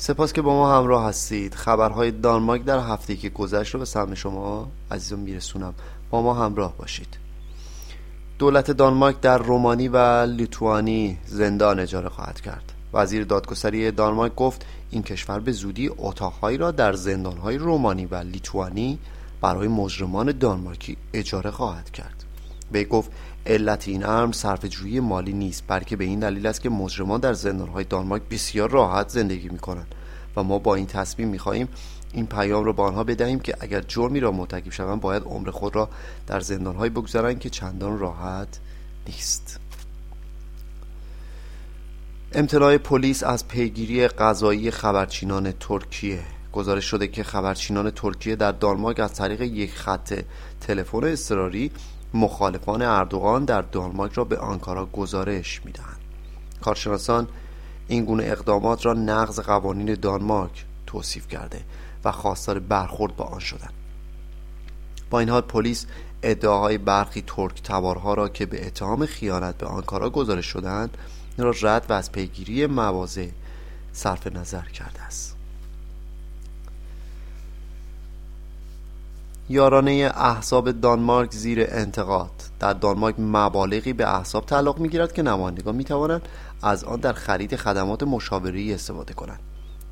سپاس که با ما همراه هستید. خبرهای دانمارک در هفته که گذشت رو به سهم شما عزیزان میرسونم. با ما همراه باشید. دولت دانمارک در رومانی و لیتوانی زندان اجاره خواهد کرد. وزیر دادگستری دانمارک گفت این کشور به زودی اتاقهایی را در زندانهای رومانی و لیتوانی برای مجرمان دانمارکی اجاره خواهد کرد. به گفت علت این امر صرفه‌جویی مالی نیست بلکه به این دلیل است که مجرمان در زندانهای دانمارک بسیار راحت زندگی می‌کنند و ما با این تصمیم می‌خواهیم این پیام را به آنها بدهیم که اگر جرمی را مرتکب شوند باید عمر خود را در زندانهایی بگذارند که چندان راحت نیست. امتناع پلیس از پیگیری قضایی خبرچینان ترکیه. گزارش شده که خبرچینان ترکیه در دانمارک از طریق یک خط تلفن اضطراری مخالفان اردوغان در دانمارک را به آنکارا گزارش می‌دهند. کارشناسان این گونه اقدامات را نقض قوانین دانمارک توصیف کرده و خواستار برخورد با آن شدند. با این حال پلیس ادعاهای برخی ترک تبارها را که به اتهام خیانت به آنکارا گزارش شدند را رد و از پیگیری مواضع صرف نظر کرده است. یارانه احساب دانمارک زیر انتقاد. در دانمارک مبالغی به احساب تعلق می‌گیرد که نمایندگان می‌توانند از آن در خرید خدمات مشاوری استفاده کنند.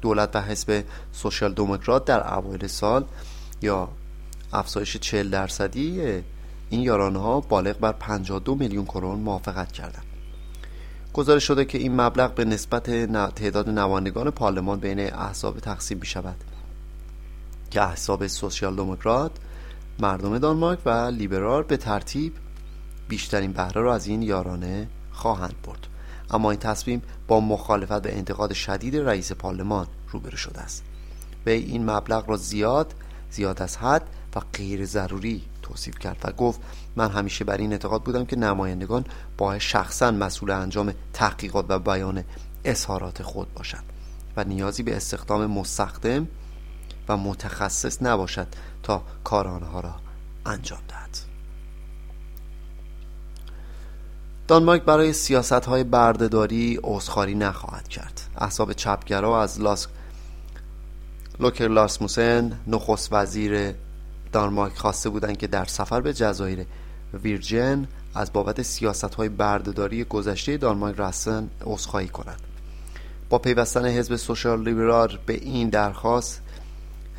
دولت و حزب سوشال دموکرات در اوایل سال یا افزایش 40 درصدی این یارانه ها بالغ بر 52 میلیون کرون موافقت کردند. گزارش شده که این مبلغ به نسبت تعداد نمایندگان پارلمان بین احزاب تقسیم می شود که احزاب سوسیال دموکرات مردم دانمارک و لیبرال به ترتیب بیشترین بهره را از این یارانه خواهند برد. اما این تصمیم با مخالفت و انتقاد شدید رئیس پارلمان روبرو شده است. وی این مبلغ را زیاد زیاد از حد و غیر ضروری توصیف کرد و گفت من همیشه بر این اعتقاد بودم که نمایندگان باید شخصا مسئول انجام تحقیقات و بیان اظهارات خود باشند و نیازی به استخدام مستخدم و متخصص نباشد تا کار آنها را انجام دهد. دانمارک برای سیاست های بردهداری عذرخواهی نخواهد کرد. احزاب چپگرا از لاس لوکر لاسموسن نخست وزیر دانمارک خواسته بودند که در سفر به جزایر ویرجن از بابت سیاست های بردهداری گذشته دانمارک رسن عذرخواهی کنند. با پیوستن حزب سوشال لیبرال به این درخواست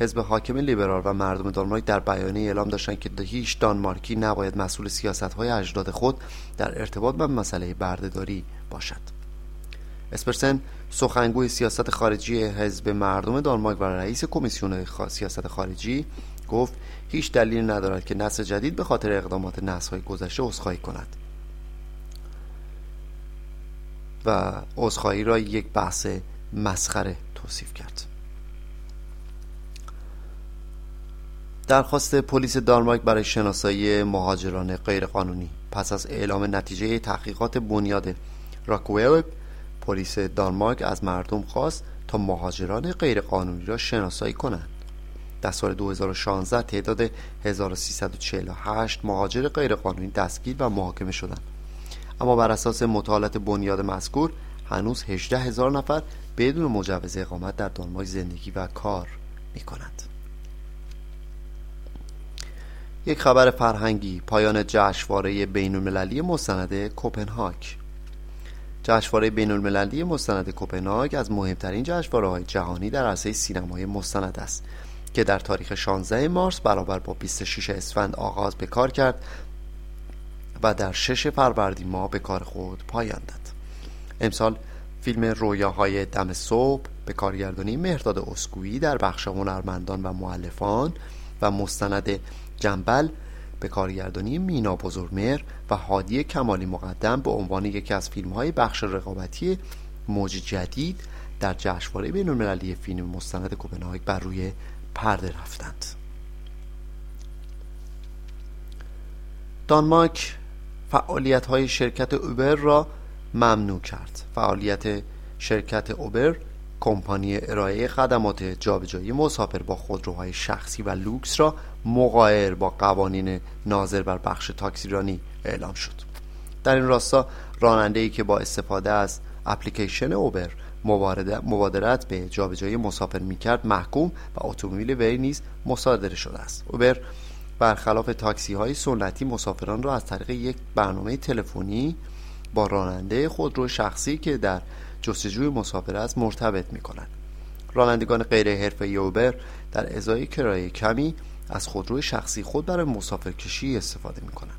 حزب حاکم لیبرال و مردم دانمارک در بیانیه اعلام داشتند که هیچ دانمارکی نباید مسئول سیاست های اجداد خود در ارتباط با مسئله بردهداری باشد. اسپرسن سخنگوی سیاست خارجی حزب مردم دانمارک و رئیس کمیسیون سیاست خارجی گفت هیچ دلیل ندارد که نسل جدید به خاطر اقدامات های گذشته عذرخواهی کند. و عذرخواهی را یک بحث مسخره توصیف کرد. درخواست پلیس دانمارک برای شناسایی مهاجران غیرقانونی. پس از اعلام نتیجه تحقیقات بنیاد راکویل پلیس دانمارک از مردم خواست تا مهاجران غیرقانونی را شناسایی کنند. در سال 2016 تعداد 1348 مهاجر غیرقانونی دستگیر و محاکمه شدند. اما بر اساس مطالعات بنیاد مذکور هنوز 18 هزار نفر بدون مجوز اقامت در دانمارک زندگی و کار می کنند. یک خبر فرهنگی پایان جشنواره بین المللی مستند کوپنهاگ. جشنواره بین المللی مستند کوپنهاگ از مهمترین جشنواره های جهانی در عرصه سینمای مستند است که در تاریخ 16 مارس برابر با 26 اسفند آغاز به کار کرد و در 6 فروردین ماه به کار خود پایان داد امسال فیلم رویاهای دم صبح به کارگردانی مهرداد اسکویی در بخش هنرمندان و معلفان و مستند جنبل به کارگردانی مینا بزرگمهر و هادی کمالی مقدم به عنوان یکی از فیلم های بخش رقابتی موج جدید در جشنواره بین المللی فیلم مستند کوپنهاگ بر روی پرده رفتند. دانمارک فعالیت های شرکت اوبر را ممنوع کرد. فعالیت شرکت اوبر کمپانی ارائه خدمات جابجایی مسافر با خودروهای شخصی و لوکس را مقایر با قوانین ناظر بر بخش تاکسیرانی اعلام شد. در این راستا راننده ای که با استفاده از اپلیکیشن اوبر مبادرت به جابجایی مسافر می‌کرد محکوم و اتومبیل وی نیز مصادره شده است. اوبر برخلاف تاکسی های سنتی مسافران را از طریق یک برنامه تلفنی با راننده خودرو شخصی که در جستجوی مسافر است مرتبط می کند رانندگان غیر حرفه اوبر در ازای کرایه کمی از خودروی شخصی خود برای مسافرکشی استفاده می کنند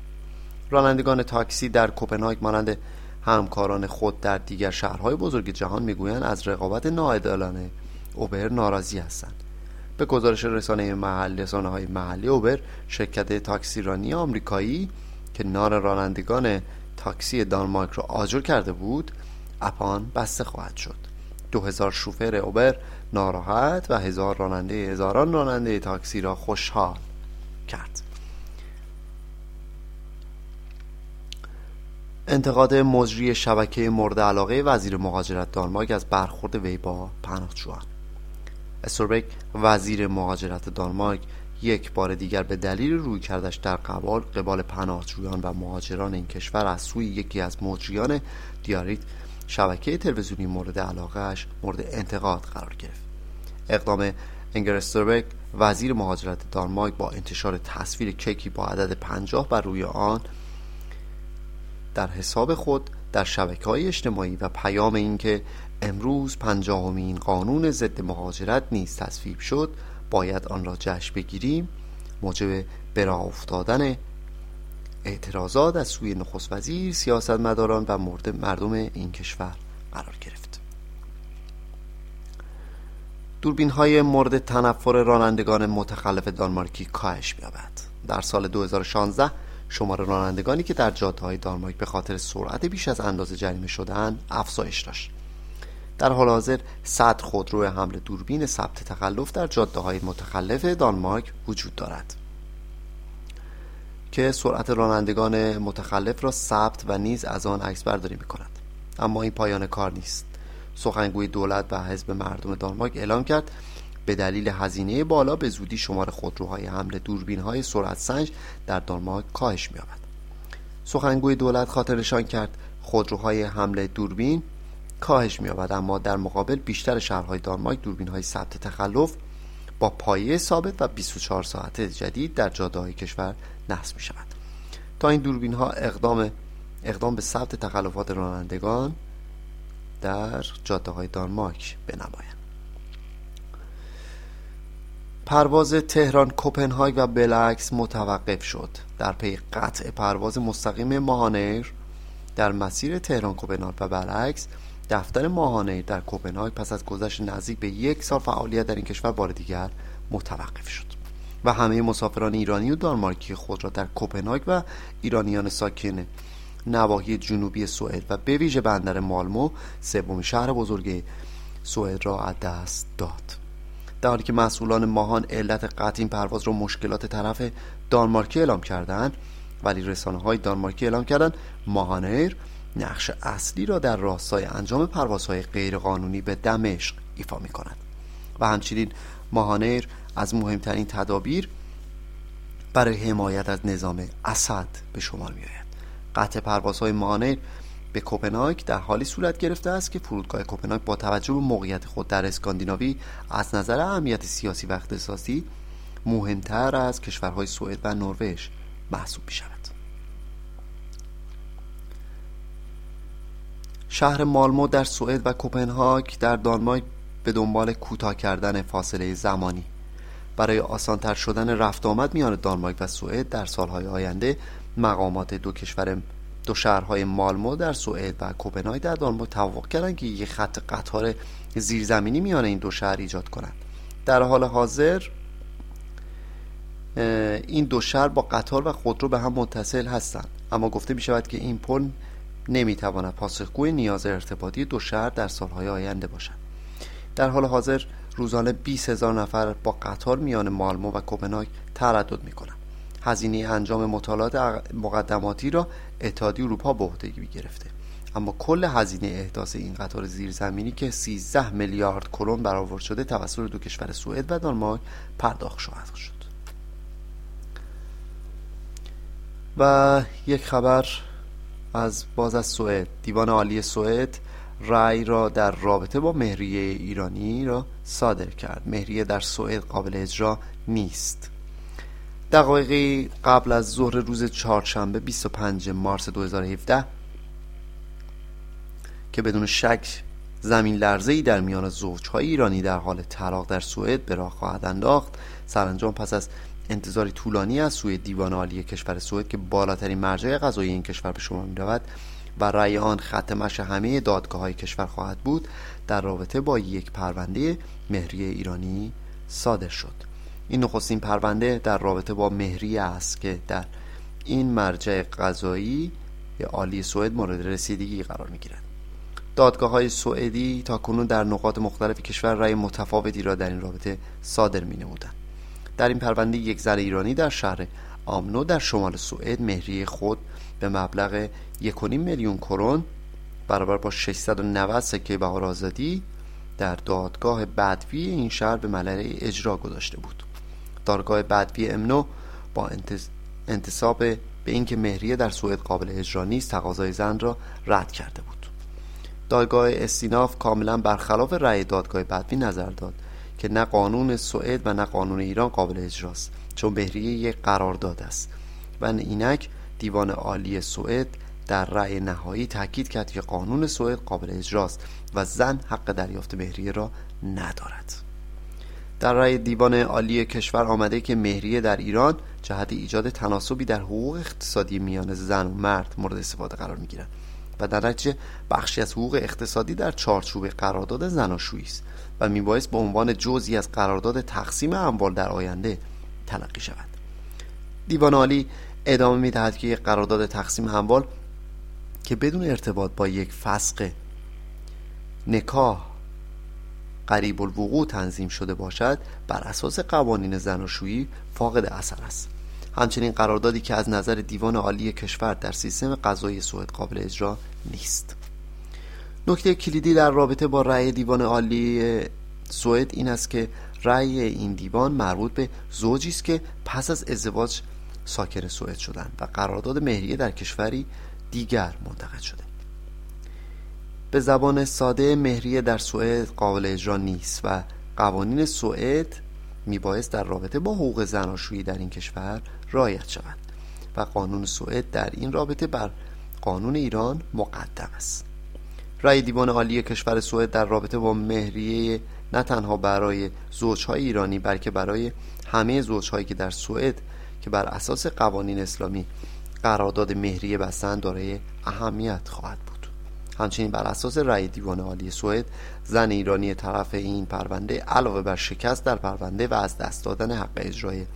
رانندگان تاکسی در کوپنهاگ مانند همکاران خود در دیگر شهرهای بزرگ جهان می‌گویند از رقابت ناعادلانه اوبر ناراضی هستند. به گزارش رسانه محل رسانه های محلی اوبر شرکت تاکسیرانی آمریکایی که نار رانندگان تاکسی دانمارک را آجر کرده بود اپان بسته خواهد شد. دو هزار شوفر اوبر ناراحت و هزار راننده هزاران راننده تاکسی را خوشحال کرد. انتقاد مجری شبکه مورد علاقه وزیر مهاجرت دانمارک از برخورد وی با پناهجویان. استوربک وزیر مهاجرت دانمارک یک بار دیگر به دلیل روی کردش در قبال قبال پناهجویان و مهاجران این کشور از سوی یکی از مجریان دیاریت شبکه تلویزیونی مورد علاقهش مورد انتقاد قرار گرفت. اقدام انگرستربک وزیر مهاجرت دانمارک با انتشار تصویر کیکی با عدد پنجاه بر روی آن در حساب خود در شبکه های اجتماعی و پیام اینکه امروز پنجاهمین قانون ضد مهاجرت نیز تصویب شد باید آن را جشن بگیریم. موجب برا افتادن اعتراضات از سوی نخست وزیر سیاستمداران و مورد مردم این کشور قرار گرفت. دوربین های مورد تنفر رانندگان متخلف دانمارکی کاهش بیابد در سال 2016 شمار رانندگانی که در جاده های دانمارک به خاطر سرعت بیش از اندازه جریمه شدن افزایش داشت. در حال حاضر 100 خودرو حمل دوربین ثبت تخلف در جاده های متخلف دانمارک وجود دارد. که سرعت رانندگان متخلف را ثبت و نیز از آن عکس برداری می کند. اما این پایان کار نیست. سخنگوی دولت و حزب مردم دانمارک اعلام کرد به دلیل هزینه بالا به زودی شمار خودروهای حمل دوربین های سرعت سنج در دانمارک کاهش می‌یابد. سخنگوی دولت خاطر نشان کرد خودروهای حمل دوربین کاهش می‌یابد اما در مقابل بیشتر شهرهای دانمارک دوربین های ثبت تخلف با پایه ثابت و 24 ساعته جدید در جاده های کشور نصب می شود تا این دوربین ها اقدام اقدام به ثبت تخلفات رانندگان در جاده های دانمارک بنمایند پرواز تهران کوپنهاگ و بلکس متوقف شد. در پی قطع پرواز مستقیم ماهانیر در مسیر تهران کوپنهاگ و برعکس دفتر ماهانیر در کوپنهاگ پس از گذشت نزدیک به یک سال فعالیت در این کشور بار دیگر متوقف شد. و همه مسافران ایرانی و دانمارکی خود را در کوپنهاگ و ایرانیان ساکن نواحی جنوبی سوئد و به ویژه بندر مالمو سومین شهر بزرگ سوئد را از دست داد. در حالی که مسئولان ماهان علت قطع این پرواز را مشکلات طرف دانمارکی اعلام کردند ولی رسانه های دانمارکی اعلام کردند ماهانیر نقش اصلی را در راستای انجام پروازهای غیرقانونی به دمشق ایفا می کند و همچنین ماهانیر از مهمترین تدابیر برای حمایت از نظام اسد به شمار می آید قطع پروازهای ماهانیر به کوپنهاگ در حالی صورت گرفته است که فرودگاه کوپنهاگ با توجه به موقعیت خود در اسکاندیناوی از نظر اهمیت سیاسی و اقتصادی مهمتر از کشورهای سوئد و نروژ محسوب می شود شهر مالمو در سوئد و کوپنهاگ در دانمارک به دنبال کوتاه کردن فاصله زمانی. برای آسانتر شدن رفت آمد میان دانمارک و سوئد در سالهای آینده مقامات دو کشور دو شهرهای مالمو در سوئد و کوپنهاگ در دانمارک توافق کردند که یک خط قطار زیرزمینی میان این دو شهر ایجاد کنند. در حال حاضر این دو شهر با قطار و خودرو به هم متصل هستند. اما گفته می شود که این پل نمی‌تواند پاسخگوی نیاز ارتباطی دو شهر در سالهای آینده باشد. در حال حاضر روزانه 20 هزار نفر با قطار میان مالمو و کوپنهاگ تردد می کنند هزینه انجام مطالعات مقدماتی را اتحادیه اروپا به عهده گرفته اما کل هزینه احداث این قطار زیرزمینی که 13 میلیارد کرون برآورد شده توسط دو کشور سوئد و دانمارک پرداخت خواهد شد. و یک خبر از باز از سوئد. دیوان عالی سوئد رأی را در رابطه با مهریه ایرانی را صادر کرد. مهریه در سوئد قابل اجرا نیست. دقایقی قبل از ظهر روز چهارشنبه 25 مارس 2017 که بدون شک زمین لرزه ای در میان زوجهای ایرانی در حال طلاق در سوئد به راه خواهد انداخت سرانجام پس از انتظاری طولانی از سوی دیوان عالی کشور سوئد که بالاترین مرجع قضایی این کشور به شما می رود و رأی آن ختمش همه دادگاه های کشور خواهد بود در رابطه با یک پرونده مهری ایرانی صادر شد این نخستین پرونده در رابطه با مهری است که در این مرجع قضایی عالی سوئد مورد رسیدگی قرار می گیرد دادگاه های سوئدی تا کنون در نقاط مختلف کشور رأی متفاوتی را در این رابطه صادر می نمودن. در این پرونده یک زن ایرانی در شهر آمنو در شمال سوئد مهری خود به مبلغ 1.5 میلیون کرون برابر با 690 سکه بهار آزادی در دادگاه بدوی این شهر به ملعه اجرا گذاشته بود. دادگاه بدوی امنو با انتصاب به اینکه مهریه در سوئد قابل اجرا نیست تقاضای زن را رد کرده بود. دادگاه استیناف کاملا برخلاف رأی دادگاه بدوی نظر داد. که نه قانون سوئد و نه قانون ایران قابل اجراست چون مهریه یک قرارداد است. و اینک دیوان عالی سوئد در رأی نهایی تاکید کرد که قانون سوئد قابل اجراست و زن حق دریافت مهریه را ندارد. در رأی دیوان عالی کشور آمده که مهریه در ایران جهت ایجاد تناسبی در حقوق اقتصادی میان زن و مرد مورد استفاده قرار می‌گیرد. و در نتیجه بخشی از حقوق اقتصادی در چارچوب قرارداد زناشویی است و میبایست به عنوان جزئی از قرارداد تقسیم اموال در آینده تلقی شود. دیوان عالی ادامه می‌دهد که یک قرارداد تقسیم اموال که بدون ارتباط با یک فسق نکاح قریب الوقوع تنظیم شده باشد بر اساس قوانین زناشویی فاقد اثر است. همچنین قراردادی که از نظر دیوان عالی کشور در سیستم قضایی سوئد قابل اجرا نیست. نکته کلیدی در رابطه با رأی دیوان عالی سوئد این است که رأی این دیوان مربوط به زوجی است که پس از ازدواج ساکن سوئد شدند و قرارداد مهریه در کشوری دیگر منتقد شده. به زبان ساده مهریه در سوئد قابل اجرا نیست و قوانین سوئد میبایست در رابطه با حقوق زناشویی در این کشور رعایت شود و قانون سوئد در این رابطه بر قانون ایران مقدم است. رأی دیوان عالی کشور سوئد در رابطه با مهریه نه تنها برای زوجهای ایرانی بلکه برای همه زوجهایی که در سوئد که بر اساس قوانین اسلامی قرارداد مهریه بستند دارای اهمیت خواهد همچنین بر اساس رأی دیوان عالی سوئد زن ایرانی طرف این پرونده علاوه بر شکست در پرونده و از دست دادن حق اجرای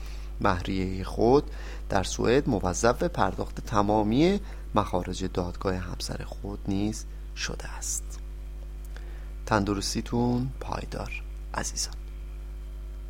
مهریه خود در سوئد موظف به پرداخت تمامی مخارج دادگاه همسر خود نیز شده است. تندرستیتون پایدار عزیزان.